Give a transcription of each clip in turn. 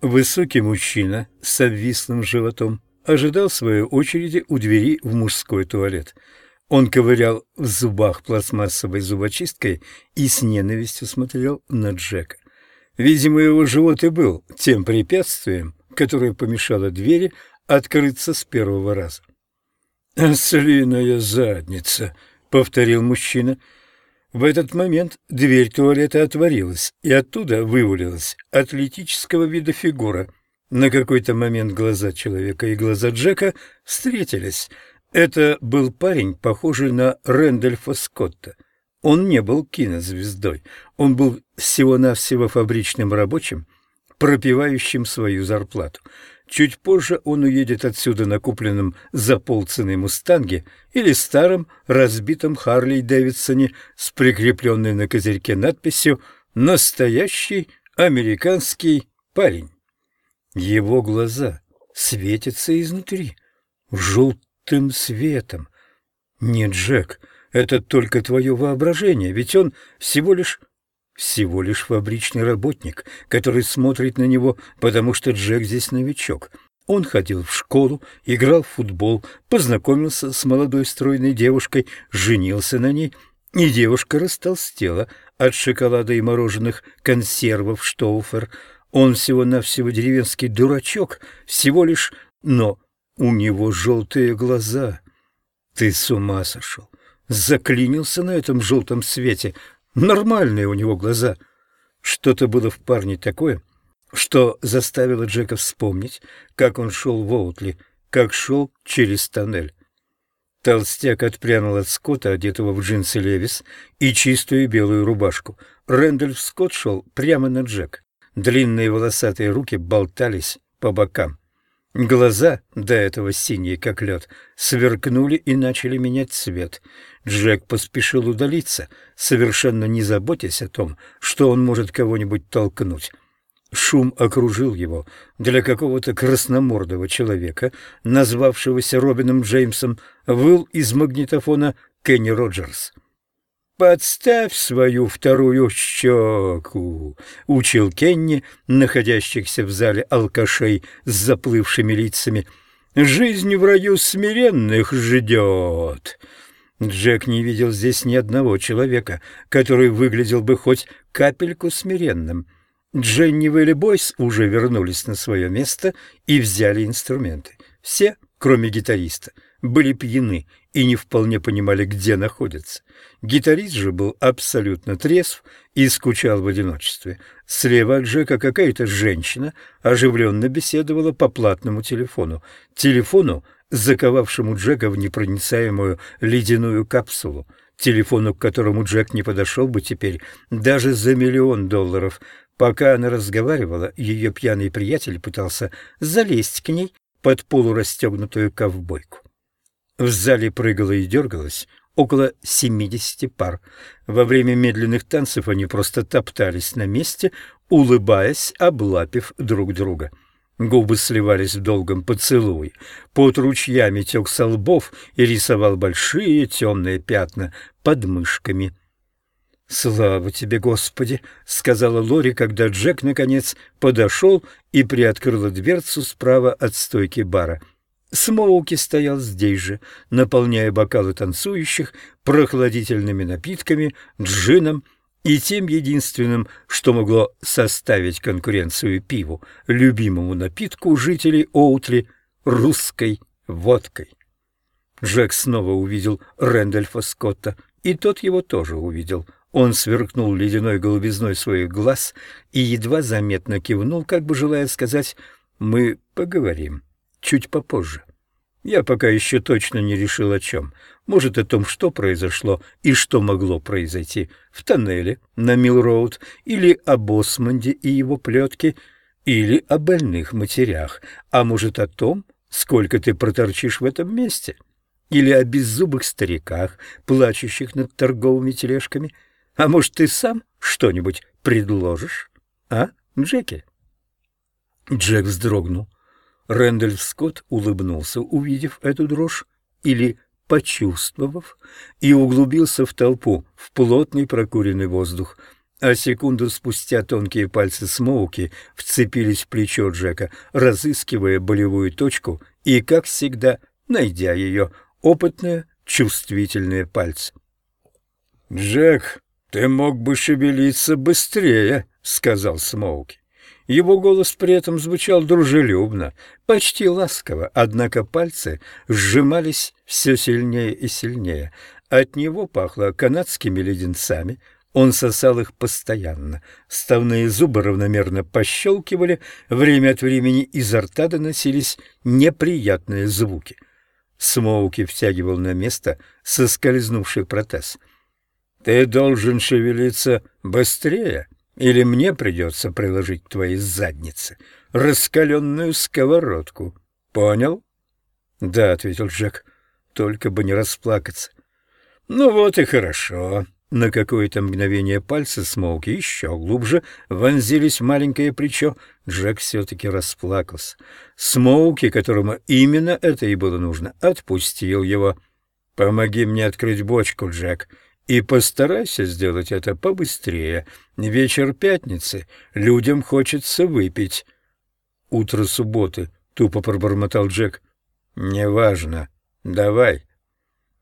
Высокий мужчина с обвислым животом ожидал своей очереди у двери в мужской туалет. Он ковырял в зубах пластмассовой зубочисткой и с ненавистью смотрел на Джека. Видимо, его живот и был тем препятствием, которое помешало двери открыться с первого раза. «Ослиная задница», — повторил мужчина. В этот момент дверь туалета отворилась, и оттуда вывалилась атлетического вида фигура. На какой-то момент глаза человека и глаза Джека встретились. Это был парень, похожий на Рэндольфа Скотта. Он не был кинозвездой, он был всего-навсего фабричным рабочим, пропивающим свою зарплату. Чуть позже он уедет отсюда на купленном за полцены «Мустанге» или старом разбитом Харли Дэвидсоне с прикрепленной на козырьке надписью «Настоящий американский парень». Его глаза светятся изнутри, желтым светом. Нет, Джек, это только твое воображение, ведь он всего лишь всего лишь фабричный работник, который смотрит на него, потому что Джек здесь новичок. Он ходил в школу, играл в футбол, познакомился с молодой стройной девушкой, женился на ней, и девушка растолстела от шоколада и мороженых консервов Штоуфер. Он всего-навсего деревенский дурачок, всего лишь... Но у него желтые глаза. Ты с ума сошел. Заклинился на этом желтом свете, Нормальные у него глаза. Что-то было в парне такое, что заставило Джека вспомнить, как он шел в Оутли, как шел через тоннель. Толстяк отпрянул от Скотта, одетого в джинсы Левис и чистую белую рубашку. Рэндольф Скотт шел прямо на Джек. Длинные волосатые руки болтались по бокам. Глаза, до этого синие, как лед, сверкнули и начали менять цвет. Джек поспешил удалиться, совершенно не заботясь о том, что он может кого-нибудь толкнуть. Шум окружил его. Для какого-то красномордого человека, назвавшегося Робином Джеймсом, выл из магнитофона Кенни Роджерс. «Подставь свою вторую щеку», — учил Кенни, находящихся в зале алкашей с заплывшими лицами. «Жизнь в раю смиренных ждет». Джек не видел здесь ни одного человека, который выглядел бы хоть капельку смиренным. Дженни и Бойс уже вернулись на свое место и взяли инструменты. Все, кроме гитариста, были пьяны и не вполне понимали, где находятся. Гитарист же был абсолютно трезв и скучал в одиночестве. Слева от Джека какая-то женщина оживленно беседовала по платному телефону. Телефону, заковавшему Джека в непроницаемую ледяную капсулу. Телефону, к которому Джек не подошел бы теперь даже за миллион долларов. Пока она разговаривала, ее пьяный приятель пытался залезть к ней под полурастегнутую ковбойку. В зале прыгало и дергалось около семидесяти пар. Во время медленных танцев они просто топтались на месте, улыбаясь, облапив друг друга. Губы сливались в долгом поцелуе. Под ручьями тек со лбов и рисовал большие темные пятна под мышками. «Слава тебе, Господи!» — сказала Лори, когда Джек, наконец, подошел и приоткрыла дверцу справа от стойки бара — Смоуки стоял здесь же, наполняя бокалы танцующих прохладительными напитками, джином и тем единственным, что могло составить конкуренцию пиву, любимому напитку жителей Оутли — русской водкой. Джек снова увидел Рэндольфа Скотта, и тот его тоже увидел. Он сверкнул ледяной голубизной своих глаз и едва заметно кивнул, как бы желая сказать «Мы поговорим» чуть попозже. Я пока еще точно не решил о чем. Может, о том, что произошло и что могло произойти в тоннеле на Милл-Роуд, или о Босмонде и его плетке, или о больных матерях, а может, о том, сколько ты проторчишь в этом месте, или о беззубых стариках, плачущих над торговыми тележками, а может, ты сам что-нибудь предложишь, а, Джеки? Джек вздрогнул. Рэндальф Скотт улыбнулся, увидев эту дрожь, или почувствовав, и углубился в толпу, в плотный прокуренный воздух. а секунду спустя тонкие пальцы Смоуки вцепились в плечо Джека, разыскивая болевую точку и, как всегда, найдя ее, опытные, чувствительные пальцы. «Джек, ты мог бы шевелиться быстрее», — сказал Смоуки. Его голос при этом звучал дружелюбно, почти ласково, однако пальцы сжимались все сильнее и сильнее. От него пахло канадскими леденцами, он сосал их постоянно. Ставные зубы равномерно пощелкивали, время от времени изо рта доносились неприятные звуки. Смоуки втягивал на место соскользнувший протез. «Ты должен шевелиться быстрее», или мне придется приложить к твоей заднице раскаленную сковородку. Понял? — Да, — ответил Джек, — только бы не расплакаться. — Ну вот и хорошо. На какое-то мгновение пальцы Смоуки еще глубже вонзились в маленькое плечо. Джек все-таки расплакался. Смоуки, которому именно это и было нужно, отпустил его. «Помоги мне открыть бочку, Джек. И постарайся сделать это побыстрее. Вечер пятницы. Людям хочется выпить. Утро субботы. Тупо пробормотал Джек. Неважно. Давай.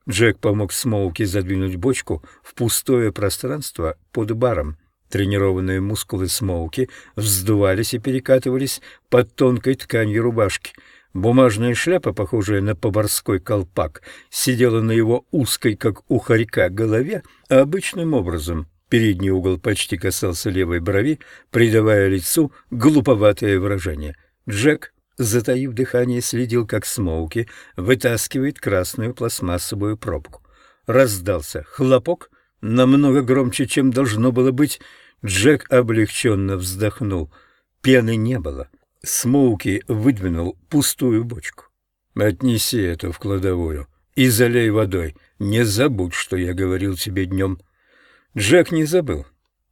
Джек помог Смоуки задвинуть бочку в пустое пространство под баром. Тренированные мускулы Смоуки вздувались и перекатывались под тонкой тканью рубашки — Бумажная шляпа, похожая на поварской колпак, сидела на его узкой, как у хорька, голове, а обычным образом. Передний угол почти касался левой брови, придавая лицу глуповатое выражение. Джек, затаив дыхание, следил, как Смоуки вытаскивает красную пластмассовую пробку. Раздался хлопок, намного громче, чем должно было быть. Джек облегченно вздохнул. Пены не было. Смоуки выдвинул пустую бочку. «Отнеси это в кладовую и залей водой. Не забудь, что я говорил тебе днем». Джек не забыл.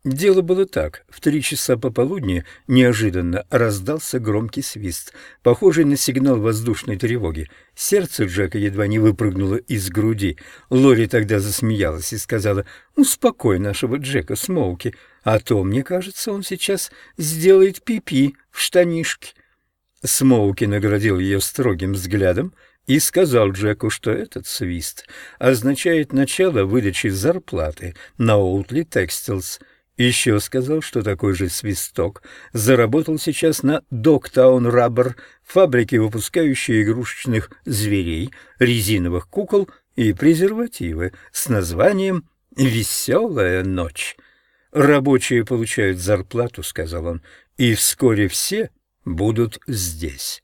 Дело было так. В три часа пополудни неожиданно раздался громкий свист, похожий на сигнал воздушной тревоги. Сердце Джека едва не выпрыгнуло из груди. Лори тогда засмеялась и сказала «Успокой нашего Джека Смоуки, а то, мне кажется, он сейчас сделает пипи -пи в штанишке». Смоуки наградил ее строгим взглядом и сказал Джеку, что этот свист означает начало выдачи зарплаты на Оутли Текстилс – еще сказал, что такой же свисток заработал сейчас на Доктаун Раббер, фабрике, выпускающей игрушечных зверей, резиновых кукол и презервативы с названием «Веселая ночь». «Рабочие получают зарплату», — сказал он, — «и вскоре все будут здесь.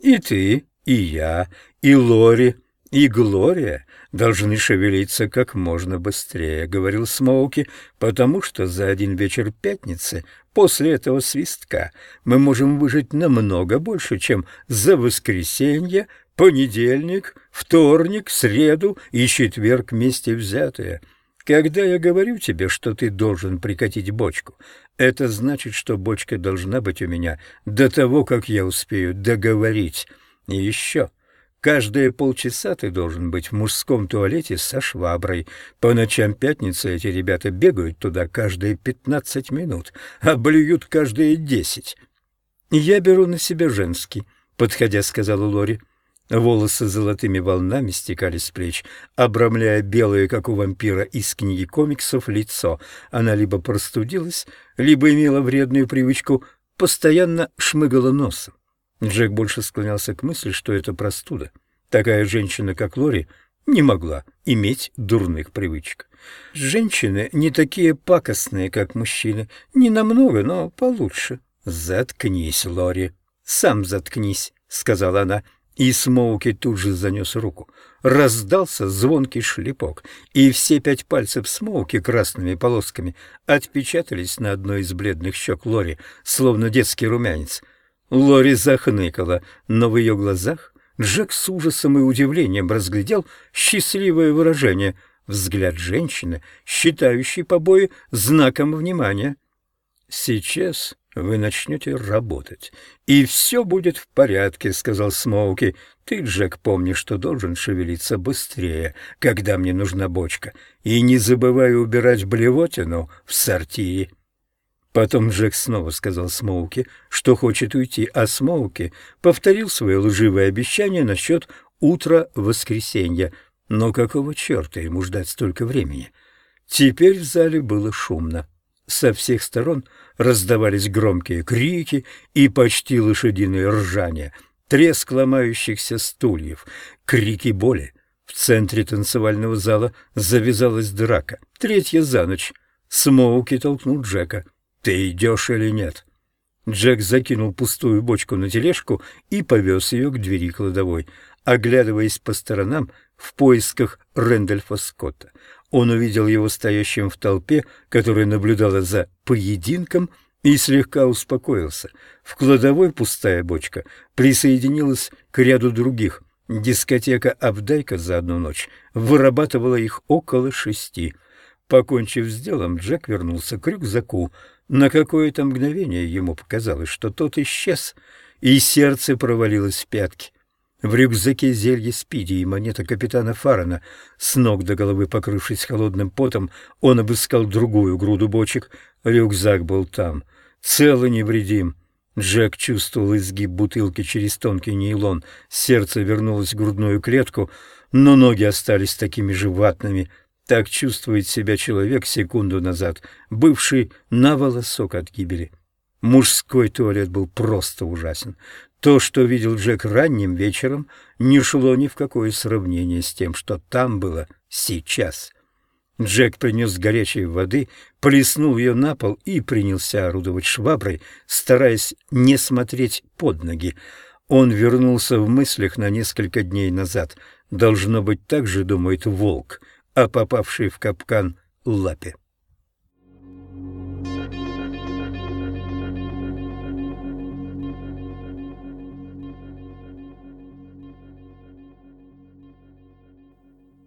И ты, и я, и Лори, и Глория должны шевелиться как можно быстрее, — говорил Смоуки, — потому что за один вечер пятницы после этого свистка мы можем выжить намного больше, чем за воскресенье, понедельник, вторник, среду и четверг вместе взятые. Когда я говорю тебе, что ты должен прикатить бочку, это значит, что бочка должна быть у меня до того, как я успею договорить. И еще... Каждые полчаса ты должен быть в мужском туалете со шваброй. По ночам пятницы эти ребята бегают туда каждые пятнадцать минут, а блюют каждые десять. «Я беру на себя женский», — подходя, сказала Лори. Волосы золотыми волнами стекали с плеч, обрамляя белое, как у вампира из книги комиксов, лицо. Она либо простудилась, либо имела вредную привычку, постоянно шмыгала носом. Джек больше склонялся к мысли, что это простуда. Такая женщина, как Лори, не могла иметь дурных привычек. Женщины не такие пакостные, как мужчины. Не намного, но получше. «Заткнись, Лори. Сам заткнись», — сказала она. И Смоуки тут же занес руку. Раздался звонкий шлепок, и все пять пальцев Смоуки красными полосками отпечатались на одной из бледных щек Лори, словно детский румянец. Лори захныкала, но в ее глазах Джек с ужасом и удивлением разглядел счастливое выражение, взгляд женщины, считающей побои знаком внимания. «Сейчас вы начнете работать, и все будет в порядке, — сказал Смоуки. Ты, Джек, помни, что должен шевелиться быстрее, когда мне нужна бочка, и не забывай убирать блевотину в сортире. Потом Джек снова сказал Смоуки, что хочет уйти, а Смоуки повторил свое лживое обещание насчет утра воскресенья. Но какого черта ему ждать столько времени? Теперь в зале было шумно. Со всех сторон раздавались громкие крики и почти лошадиное ржание, треск ломающихся стульев, крики боли. В центре танцевального зала завязалась драка, третья за ночь. Смоуки толкнул Джека. «Ты идешь или нет?» Джек закинул пустую бочку на тележку и повез ее к двери кладовой, оглядываясь по сторонам в поисках Рэндольфа Скотта. Он увидел его стоящим в толпе, которая наблюдала за поединком, и слегка успокоился. В кладовой пустая бочка присоединилась к ряду других. Дискотека «Абдайка» за одну ночь вырабатывала их около шести. Покончив с делом, Джек вернулся к рюкзаку. На какое-то мгновение ему показалось, что тот исчез, и сердце провалилось в пятки. В рюкзаке зелье спиди и монета капитана Фарана. С ног до головы покрывшись холодным потом, он обыскал другую груду бочек. Рюкзак был там, цел и невредим. Джек чувствовал изгиб бутылки через тонкий нейлон. Сердце вернулось в грудную клетку, но ноги остались такими же ватными. Так чувствует себя человек секунду назад, бывший на волосок от гибели. Мужской туалет был просто ужасен. То, что видел Джек ранним вечером, не шло ни в какое сравнение с тем, что там было сейчас. Джек принес горячей воды, плеснул ее на пол и принялся орудовать шваброй, стараясь не смотреть под ноги. Он вернулся в мыслях на несколько дней назад. Должно быть, так же думает волк, а попавший в капкан лапе.